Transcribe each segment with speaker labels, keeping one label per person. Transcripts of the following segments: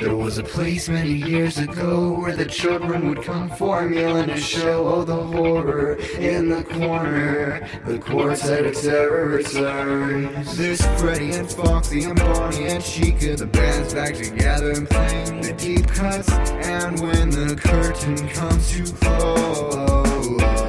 Speaker 1: There was a place many years ago where the children would come formula to show all the horror in the corner. The quartet of terror returns. There's Freddy and Foxy and Bonnie and Chica. The band's back together and playing the deep cuts. And when the curtain comes to close,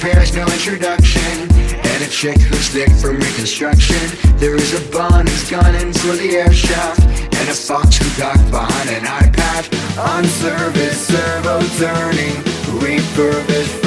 Speaker 1: bears no introduction. And a chick who's thick from reconstruction. There is a bun who's gunning for the air shaft And a fox who ducked behind an iPad. On service, servo turning Refurbished